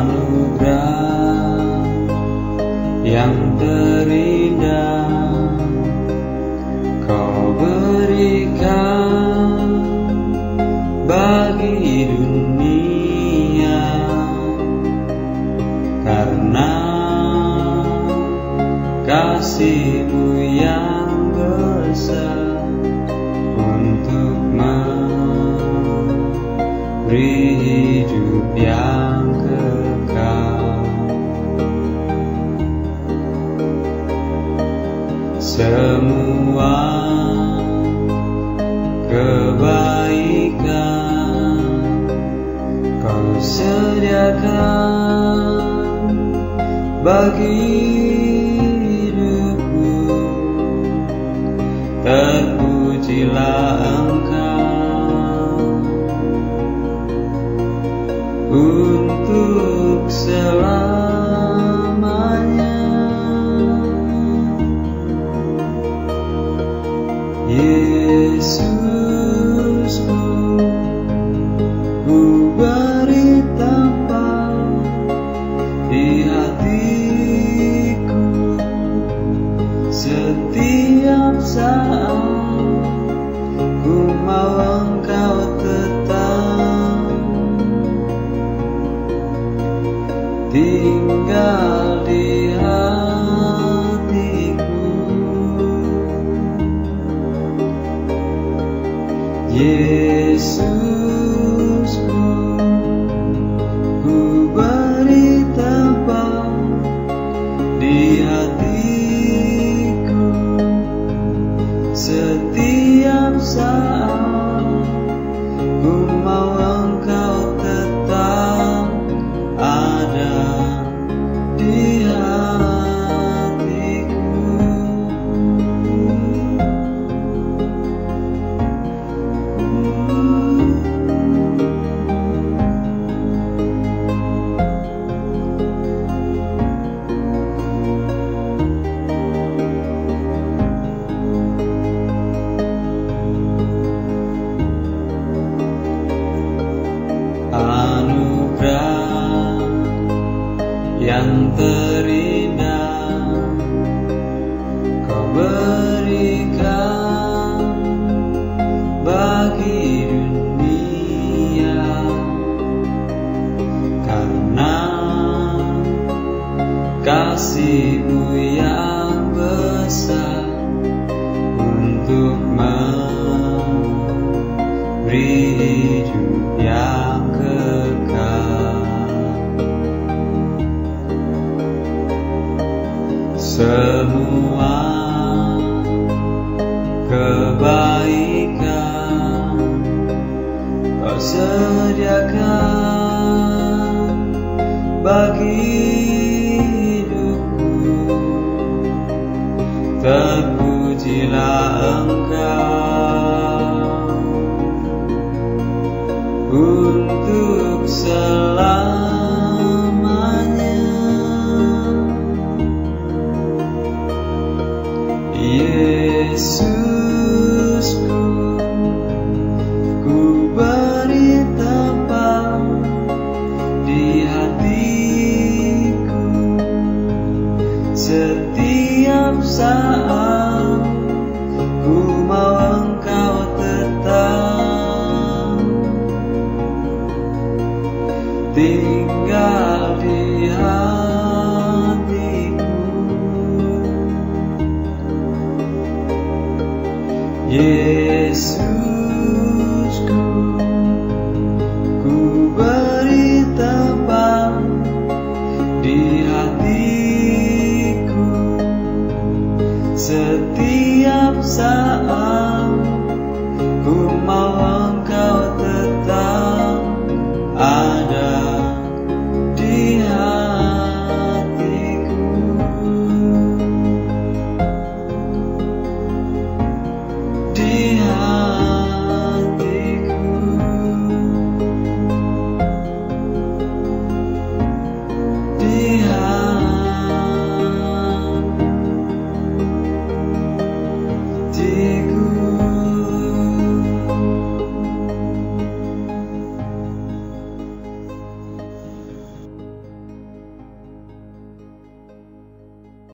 anugerah yang terindah kau berikan bagi dunia karena kasihmu yang besar untuk memberi hidup yang kebaikan kau sediakan bagi hidupku. Terpujilah engkau untuk selamanya tinggal di hatiku. Yesusku yang terindah. Kau berikan bagi dunia. Karena kasihmu semua kebaikan kau sediakan bagi hidupku. Terpujilah engkau